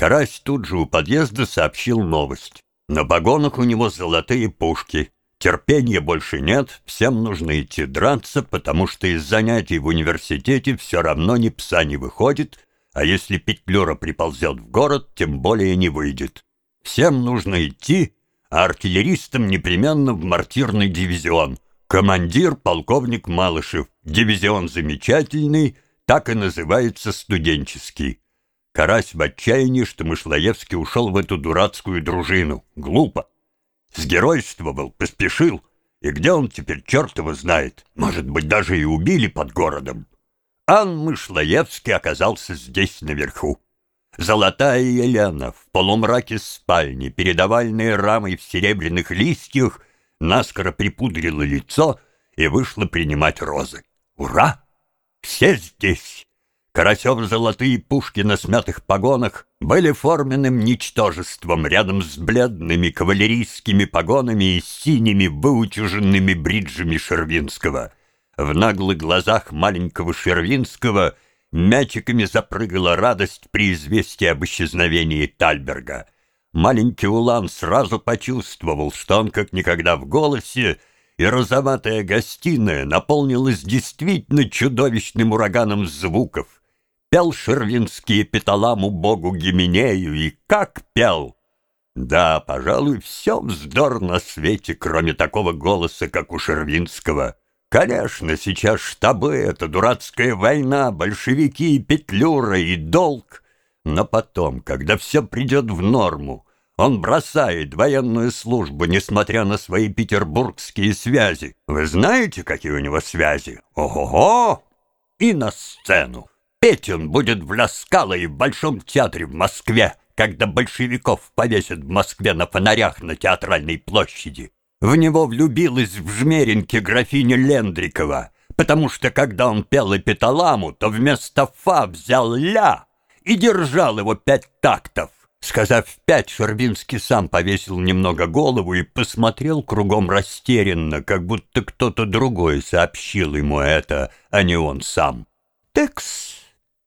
Карась тут же у подъезда сообщил новость. На погонах у него золотые пушки. Терпения больше нет, всем нужно идти драться, потому что из занятий в университете все равно ни пса не выходит, а если Петлюра приползет в город, тем более не выйдет. Всем нужно идти, а артиллеристам непременно в мортирный дивизион. Командир — полковник Малышев. Дивизион замечательный, так и называется студенческий. Карась в отчаянии, что Мышлоевский ушел в эту дурацкую дружину. Глупо. Сгеройствовал, поспешил. И где он теперь, черт его знает. Может быть, даже и убили под городом. Ан Мышлоевский оказался здесь наверху. Золотая Елена в полумраке спальни, перед овальной рамой в серебряных листьях, наскоро припудрила лицо и вышла принимать розы. Ура! Все здесь! Карасев золотые пушки на смятых погонах были форменным ничтожеством рядом с бледными кавалерийскими погонами и синими выутюженными бриджами Шервинского. В наглых глазах маленького Шервинского мячиками запрыгала радость при известии об исчезновении Тальберга. Маленький Улан сразу почувствовал, что он как никогда в голосе, и розоватая гостиная наполнилась действительно чудовищным ураганом звуков. Пел Шервинский эпиталаму богу Гименею, и как пел! Да, пожалуй, все вздор на свете, кроме такого голоса, как у Шервинского. Конечно, сейчас штабы — это дурацкая война, большевики, и Петлюра и долг. Но потом, когда все придет в норму, он бросает военную службу, несмотря на свои петербургские связи. Вы знаете, какие у него связи? Ого-го! И на сцену. Петь он будет в Ляскало и в Большом театре в Москве, когда большевиков повесят в Москве на фонарях на театральной площади. В него влюбилась в жмереньке графиня Лендрикова, потому что, когда он пел эпиталаму, то вместо «фа» взял «ля» и держал его пять тактов. Сказав пять, Шербинский сам повесил немного голову и посмотрел кругом растерянно, как будто кто-то другой сообщил ему это, а не он сам. «Текс!»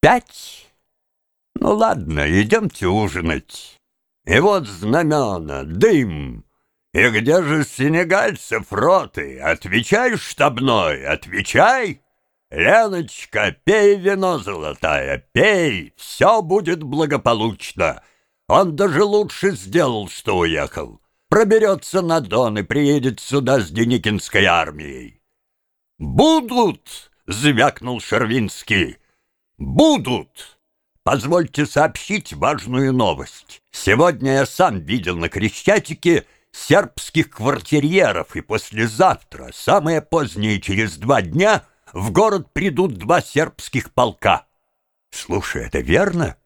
Пять? Ну ладно, идемте ужинать. И вот знамена, дым. И где же сенегальцев роты? Отвечай, штабной, отвечай. Леночка, пей вино золотая, пей, все будет благополучно. Он даже лучше сделал, что уехал. Проберется на Дон и приедет сюда с Деникинской армией. «Будут!» — звякнул Шервинский. Будут! Позвольте сообщить важную новость. Сегодня я сам видел на Крещатике сербских квартирьеров, и послезавтра, самое позднее через два дня, в город придут два сербских полка. Слушай, это верно?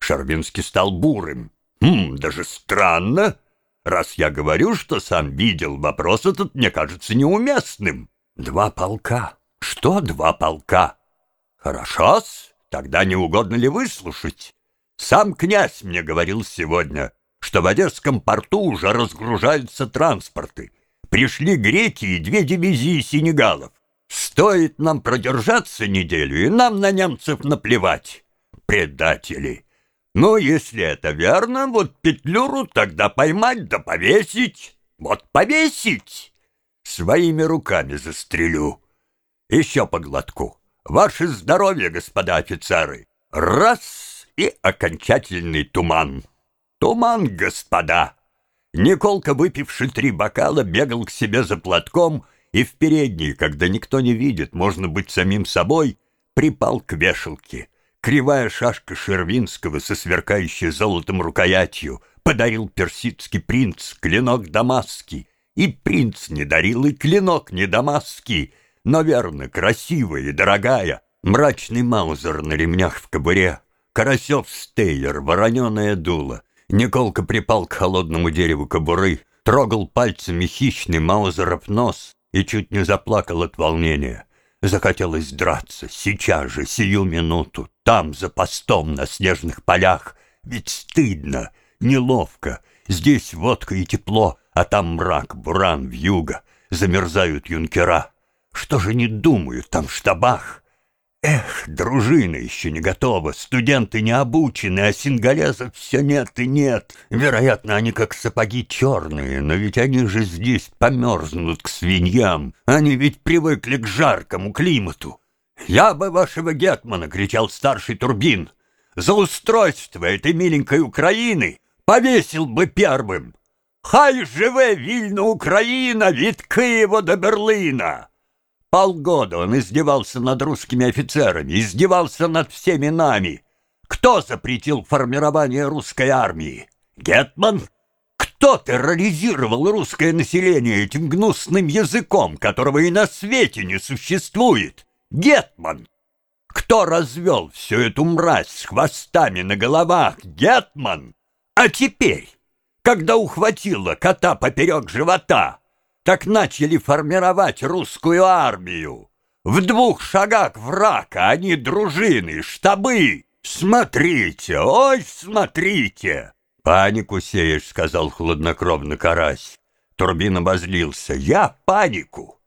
Шарвинский стал бурым. Хм, даже странно. Раз я говорю, что сам видел, вопрос этот мне кажется неуместным. Два полка. Что два полка? Хорошо-с. Тогда не угодно ли выслушать? Сам князь мне говорил сегодня, что в Одесском порту уже разгружаются транспорты. Пришли греки и две дивизии сенегалов. Стоит нам продержаться неделю, и нам на немцев наплевать. Предатели! Ну, если это верно, вот Петлюру тогда поймать да повесить. Вот повесить! Своими руками застрелю. Еще по глотку. Ваше здоровье, господа офицеры! Раз — и окончательный туман. Туман, господа! Николка, выпивший три бокала, бегал к себе за платком и в передней, когда никто не видит, можно быть самим собой, припал к вешалке. Кривая шашка Шервинского со сверкающей золотом рукоятью подарил персидский принц клинок дамасский. И принц не дарил, и клинок не дамасский — но верно, красивая и дорогая. Мрачный маузер на ремнях в кобуре, Карасев стейлер, вороненое дуло. Николка припал к холодному дереву кобуры, трогал пальцами хищный маузеров нос и чуть не заплакал от волнения. Захотелось драться сейчас же, сию минуту, там, за постом, на снежных полях. Ведь стыдно, неловко. Здесь водка и тепло, а там мрак, буран, вьюга. Замерзают юнкера. Что же не думают там в штабах? Эх, дружина еще не готова, студенты не обучены, а сингалезов все нет и нет. Вероятно, они как сапоги черные, но ведь они же здесь померзнут к свиньям. Они ведь привыкли к жаркому климату. «Я бы вашего гетмана!» — кричал старший Турбин. «За устройство этой миленькой Украины повесил бы первым! Хай живе вільна Україна від Києва до Берлина!» Полгода он издевался над русскими офицерами, издевался над всеми нами. Кто запретил формирование русской армии? Гетман? Кто терроризировал русское население этим гнусным языком, которого и на свете не существует? Гетман! Кто развел всю эту мразь с хвостами на головах? Гетман! А теперь, когда ухватила кота поперек живота, так начали формировать русскую армию. В двух шагах врага они дружины, штабы. Смотрите, ой, смотрите!» «Панику сеешь», — сказал хладнокровно Карась. Турбин обозлился. «Я панику?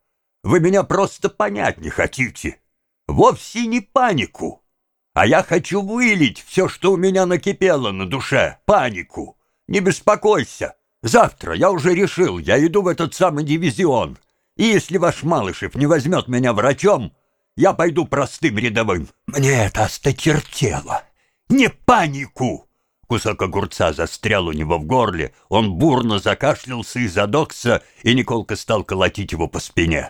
Вы меня просто понять не хотите. Вовсе не панику. А я хочу вылить все, что у меня накипело на душе, панику. Не беспокойся, Завтра я уже решил, я иду в этот самый дивизион. И если ваш Малышев не возьмет меня врачом, я пойду простым рядовым. Мне это осточертело. Не панику!» Кусок огурца застрял у него в горле, он бурно закашлялся и задохся, и Николка стал колотить его по спине.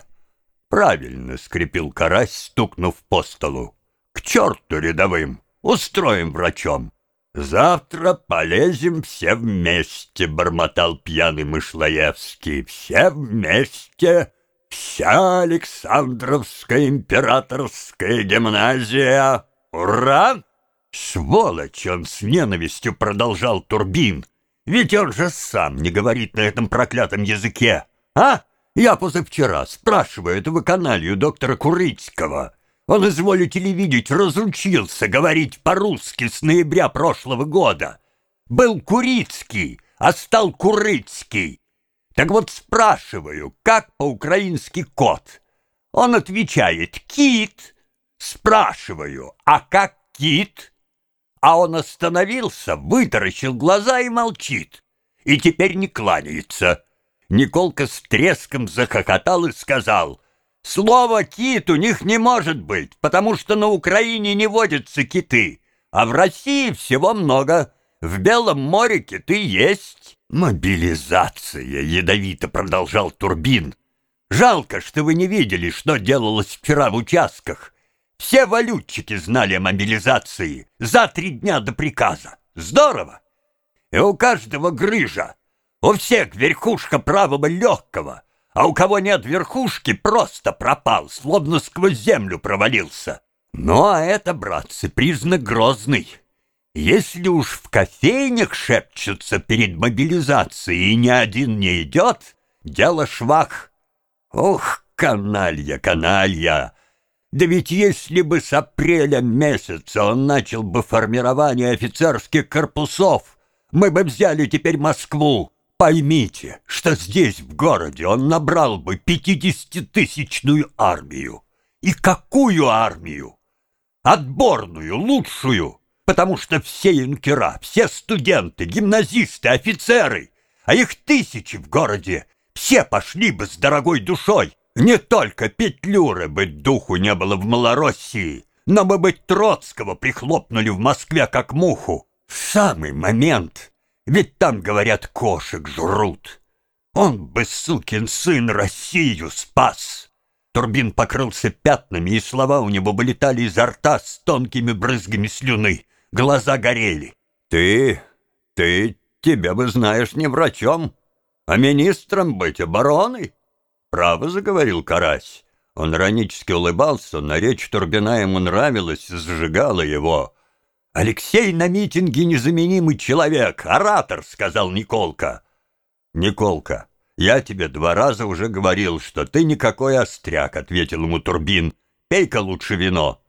«Правильно!» — скрипел карась, стукнув по столу. «К черту рядовым! Устроим врачом!» «Завтра полезем все вместе», — бормотал пьяный Мышлоевский. «Все вместе, вся Александровская императорская гимназия. Ура!» «Сволочь!» — он с ненавистью продолжал Турбин. «Ведь он же сам не говорит на этом проклятом языке, а? Я позавчера спрашиваю этого каналью доктора Курыцкого». Он, изволите ли видеть, разучился говорить по-русски с ноября прошлого года. Был Курицкий, а стал Курыцкий. Так вот спрашиваю, как по-украински кот? Он отвечает «кит». Спрашиваю, а как кит? А он остановился, вытаращил глаза и молчит. И теперь не кланяется. Николка с треском захохотал и сказал — Слово «кит» у них не может быть, потому что на Украине не водятся киты, а в России всего много. В Белом море киты есть. Мобилизация, ядовито продолжал Турбин. Жалко, что вы не видели, что делалось вчера в участках. Все валютчики знали о мобилизации за три дня до приказа. Здорово! И у каждого грыжа, у всех верхушка правого легкого — а у кого нет верхушки, просто пропал, словно сквозь землю провалился. Ну, а это, братцы, признак грозный. Если уж в кофейнях шепчутся перед мобилизацией и ни один не идет, дело швах. Ох, каналья, каналья! Да ведь если бы с апреля месяца он начал бы формирование офицерских корпусов, мы бы взяли теперь Москву, Поймите, что здесь, в городе, он набрал бы пятидесятитысячную армию. И какую армию? Отборную, лучшую, потому что все юнкера, все студенты, гимназисты, офицеры, а их тысячи в городе, все пошли бы с дорогой душой. Не только Петлюры быть духу не было в Малороссии, но мы бы Троцкого прихлопнули в Москве как муху. В самый момент ведь там, говорят, кошек жрут. Он бы, сукин сын, Россию спас. Турбин покрылся пятнами, и слова у него вылетали изо рта с тонкими брызгами слюны. Глаза горели. «Ты, ты, тебя бы знаешь не врачом, а министром быть обороны?» «Право заговорил Карась». Он иронически улыбался, но речь Турбина ему нравилась, сжигала его. «Алексей на митинге незаменимый человек, оратор», — сказал Николка. «Николка, я тебе два раза уже говорил, что ты никакой остряк», — ответил ему Турбин. «Пей-ка лучше вино».